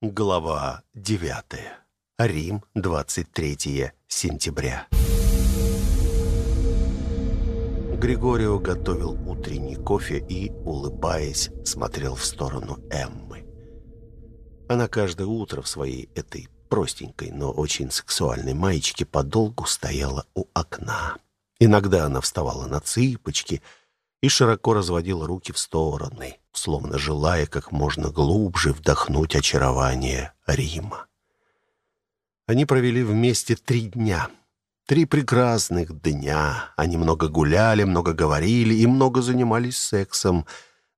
Глава 9. Рим, 23 сентября. Григорио готовил утренний кофе и, улыбаясь, смотрел в сторону Эммы. Она каждое утро в своей этой простенькой, но очень сексуальной маечке подолгу стояла у окна. Иногда она вставала на цыпочки и широко разводила руки в стороны, словно желая как можно глубже вдохнуть очарование Рима. Они провели вместе три дня. Три прекрасных дня. Они много гуляли, много говорили и много занимались сексом.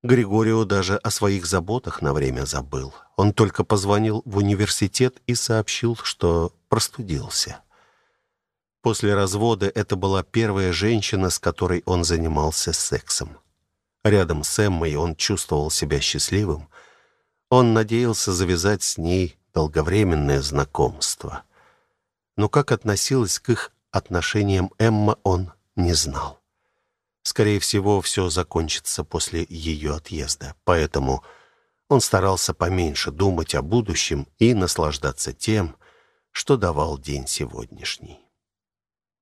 Григорио даже о своих заботах на время забыл. Он только позвонил в университет и сообщил, что простудился. После развода это была первая женщина, с которой он занимался сексом. Рядом с Эммой он чувствовал себя счастливым. Он надеялся завязать с ней долговременное знакомство. Но как относилась к их отношениям Эмма, он не знал. Скорее всего, все закончится после ее отъезда, поэтому он старался поменьше думать о будущем и наслаждаться тем, что давал день сегодняшний.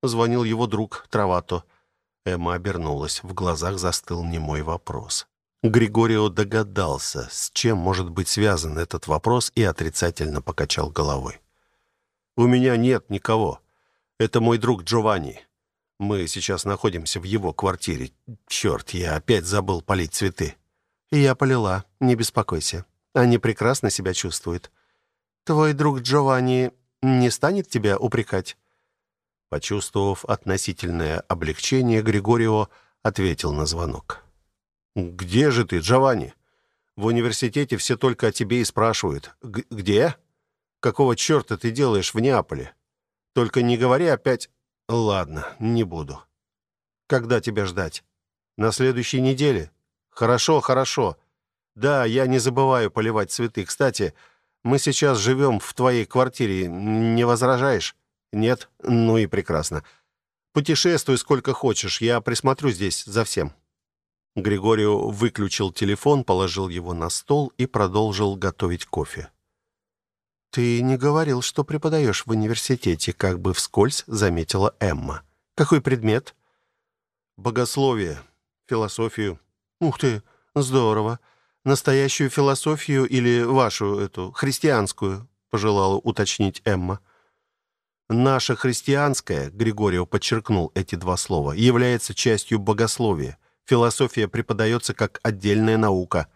Звонил его друг Травато. Эмма обернулась. В глазах застыл немой вопрос. Григорио догадался, с чем может быть связан этот вопрос, и отрицательно покачал головой. «У меня нет никого. Это мой друг Джованни. Мы сейчас находимся в его квартире. Черт, я опять забыл полить цветы». «Я полила, не беспокойся. Они прекрасно себя чувствуют. Твой друг Джованни не станет тебя упрекать?» Почувствовав относительное облегчение, Григорио ответил на звонок. «Где же ты, Джованни? В университете все только о тебе и спрашивают. Г где? Какого черта ты делаешь в Неаполе? Только не говори опять... Ладно, не буду. Когда тебя ждать? На следующей неделе? Хорошо, хорошо. Да, я не забываю поливать цветы. Кстати, мы сейчас живем в твоей квартире. Не возражаешь?» Нет? Ну и прекрасно. Путешествуй сколько хочешь, я присмотрю здесь за всем. Григорио выключил телефон, положил его на стол и продолжил готовить кофе. «Ты не говорил, что преподаешь в университете», как бы вскользь заметила Эмма. «Какой предмет?» «Богословие, философию». «Ух ты, здорово. Настоящую философию или вашу, эту, христианскую?» пожелала уточнить Эмма. Наше христианское, Григорио подчеркнул эти два слова, является частью богословия. Философия преподается как отдельная наука.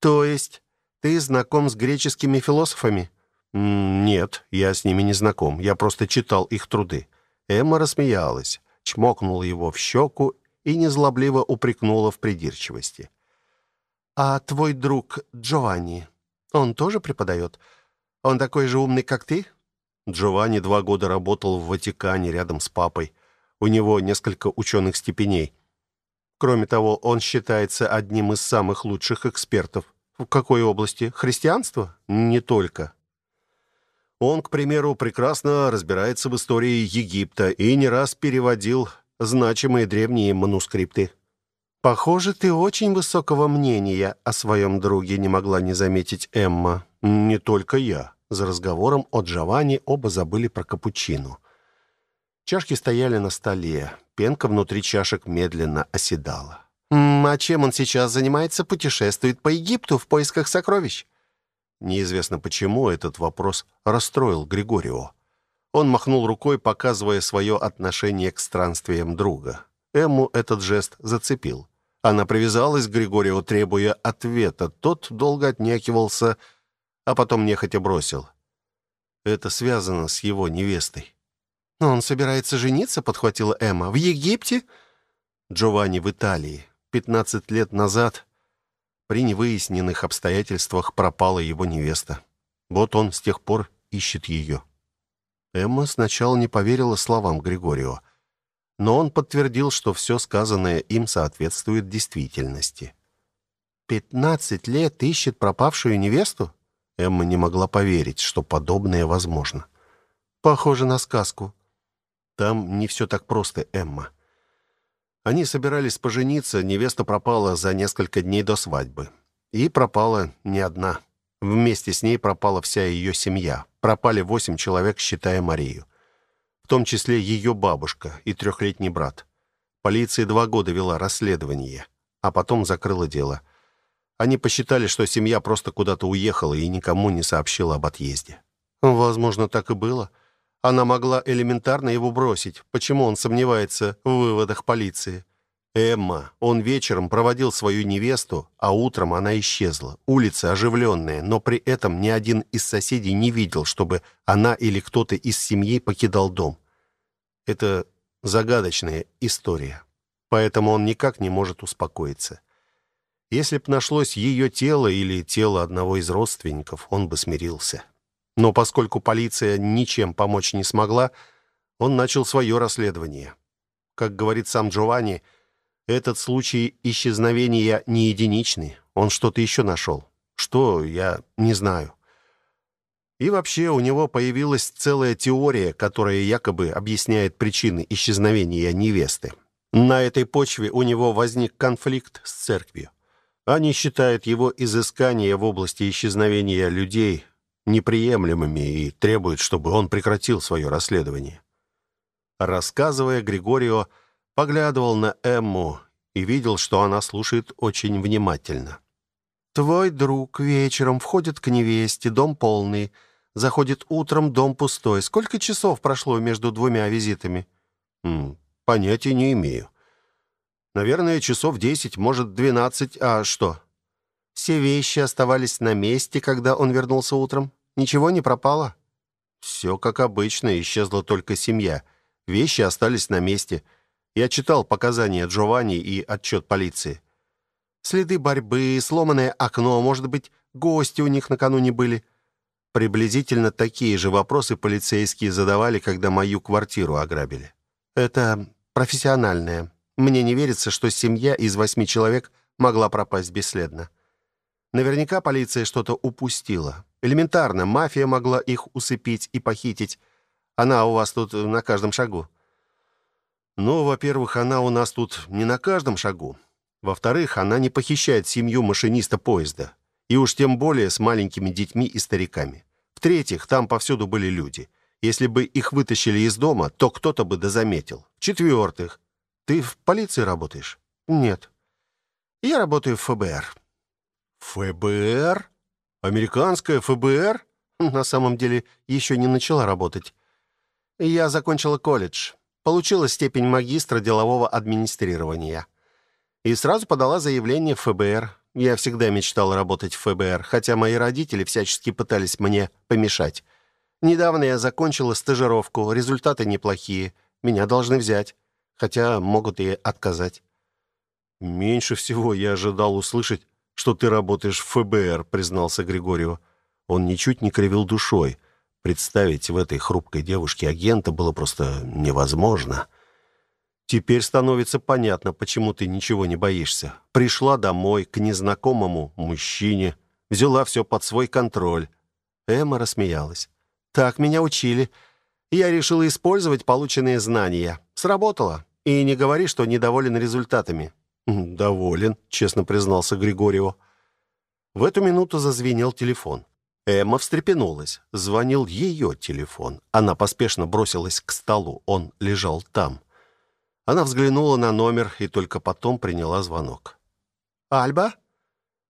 То есть ты знаком с греческими философами? Нет, я с ними не знаком. Я просто читал их труды. Эмма рассмеялась, чмокнула его в щеку и незлобливо упрекнула в придирчивости. А твой друг Джованни, он тоже преподает? Он такой же умный, как ты? Джованни два года работал в Ватикане рядом с папой. У него несколько ученых степеней. Кроме того, он считается одним из самых лучших экспертов. В какой области? Христианство? Не только. Он, к примеру, прекрасно разбирается в истории Египта и не раз переводил значимые древние манускрипты. «Похоже, ты очень высокого мнения о своем друге», не могла не заметить Эмма. «Не только я. За разговором о Джованни оба забыли про капучино. Чашки стояли на столе. Пенка внутри чашек медленно оседала. «М а чем он сейчас занимается? Путешествует по Египту в поисках сокровищ?» Неизвестно почему этот вопрос расстроил Григорио. Он махнул рукой, показывая свое отношение к странствиям друга. Эмму этот жест зацепил. Она привязалась к Григорию, требуя ответа. Тот долго отнекивался, а потом нехотя бросил. Это связано с его невестой. «Но он собирается жениться», — подхватила Эмма. «В Египте?» Джованни в Италии. Пятнадцать лет назад при невыясненных обстоятельствах пропала его невеста. Вот он с тех пор ищет ее. Эмма сначала не поверила словам Григорио, но он подтвердил, что все сказанное им соответствует действительности. «Пятнадцать лет ищет пропавшую невесту?» Эмма не могла поверить, что подобное возможно. Похоже на сказку. Там не все так просто, Эмма. Они собирались пожениться, невеста пропала за несколько дней до свадьбы. И пропала не одна. Вместе с ней пропала вся ее семья. Пропали восемь человек, считая Марию. В том числе ее бабушка и трехлетний брат. Полиция два года вела расследование, а потом закрыла дело. Они посчитали, что семья просто куда-то уехала и никому не сообщила об отъезде. Возможно, так и было. Она могла элементарно его бросить. Почему он сомневается в выводах полиции? Эмма, он вечером проводил свою невесту, а утром она исчезла. Улица оживленная, но при этом ни один из соседей не видел, чтобы она или кто-то из семьи покидал дом. Это загадочная история. Поэтому он никак не может успокоиться. Если б нашлось ее тело или тело одного из родственников, он бы смирился. Но поскольку полиция ничем помочь не смогла, он начал свое расследование. Как говорит сам Джованни, этот случай исчезновения не единичный. Он что-то еще нашел. Что, я не знаю. И вообще у него появилась целая теория, которая якобы объясняет причины исчезновения невесты. На этой почве у него возник конфликт с церковью. Они считают его изыскания в области исчезновения людей неприемлемыми и требуют, чтобы он прекратил свое расследование. Рассказывая, Григорио поглядывал на Эмму и видел, что она слушает очень внимательно. «Твой друг вечером входит к невесте, дом полный. Заходит утром, дом пустой. Сколько часов прошло между двумя визитами?» М «Понятия не имею. Наверное, часов десять, может, двенадцать. А что?» «Все вещи оставались на месте, когда он вернулся утром? Ничего не пропало?» «Все как обычно, исчезла только семья. Вещи остались на месте. Я читал показания Джованни и отчет полиции. Следы борьбы, сломанное окно, может быть, гости у них накануне были. Приблизительно такие же вопросы полицейские задавали, когда мою квартиру ограбили. Это профессиональное. Мне не верится, что семья из восьми человек могла пропасть бесследно. Наверняка полиция что-то упустила. Элементарно, мафия могла их усыпить и похитить. Она у вас тут на каждом шагу. Ну, во-первых, она у нас тут не на каждом шагу. Во-вторых, она не похищает семью машиниста поезда. И уж тем более с маленькими детьми и стариками. В-третьих, там повсюду были люди. Если бы их вытащили из дома, то кто-то бы дозаметил. В-четвертых, ты в полиции работаешь? Нет. Я работаю в ФБР. ФБР? Американская ФБР? На самом деле, еще не начала работать. Я закончила колледж. Получила степень магистра делового администрирования. И сразу подала заявление в ФБР. Я всегда мечтала работать в ФБР, хотя мои родители всячески пытались мне помешать. Недавно я закончила стажировку, результаты неплохие. Меня должны взять, хотя могут и отказать. Меньше всего я ожидал услышать, что ты работаешь в ФБР, признался Григорию. Он ничуть не кривил душой. Представить в этой хрупкой девушке агента было просто невозможно. Теперь становится понятно, почему ты ничего не боишься. Пришла домой к незнакомому мужчине, взяла все под свой контроль. Эмма рассмеялась. Так меня учили. Я решила использовать полученные знания. Сработало. И не говори, что недоволен результатами. Доволен, честно признался Григорьев. В эту минуту зазвенел телефон. Эмма встрепенулась. Звонил ее телефон. Она поспешно бросилась к столу. Он лежал там. Она взглянула на номер и только потом приняла звонок. «Альба?»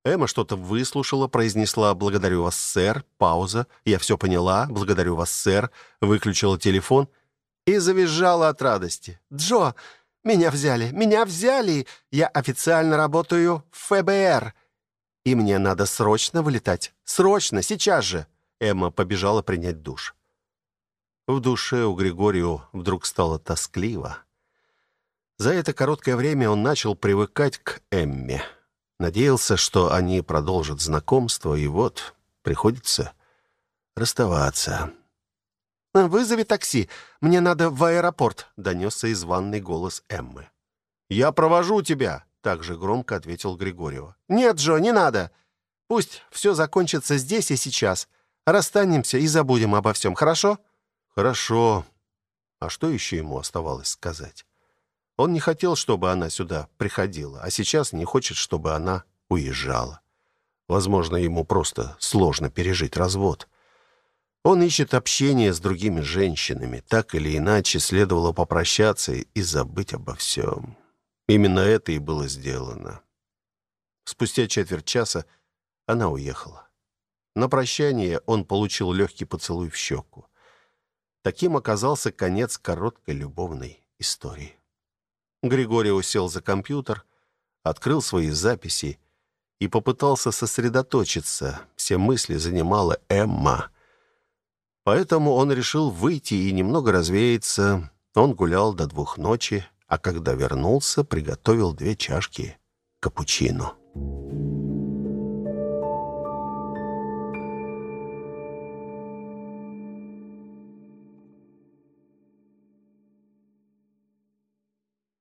Эмма что-то выслушала, произнесла «Благодарю вас, сэр». Пауза. «Я все поняла. Благодарю вас, сэр». Выключила телефон и завизжала от радости. «Джо, меня взяли! Меня взяли! Я официально работаю в ФБР!» И мне надо срочно вылетать. Срочно, сейчас же. Эмма побежала принять душ. В душе у Григорию вдруг стало тоскливо. За это короткое время он начал привыкать к Эмме. Надеялся, что они продолжат знакомство, и вот приходится расставаться. «Вызови такси. Мне надо в аэропорт», — донесся из ванной голос Эммы. «Я провожу тебя», также громко ответил Григорьева. Нет, Джо, не надо. Пусть все закончится здесь и сейчас. Расстанемся и забудем обо всем, хорошо? Хорошо. А что еще ему оставалось сказать? Он не хотел, чтобы она сюда приходила, а сейчас не хочет, чтобы она уезжала. Возможно, ему просто сложно пережить развод. Он ищет общение с другими женщинами. Так или иначе, следовало попрощаться и забыть обо всем. Именно это и было сделано. Спустя четверть часа она уехала. На прощание он получил легкий поцелуй в щеку. Таким оказался конец короткой любовной истории. Григорий усел за компьютер, открыл свои записи и попытался сосредоточиться. Все мысли занимала Эмма. Поэтому он решил выйти и немного развеяться. Он гулял до двух ночи, а когда вернулся, приготовил две чашки капучино.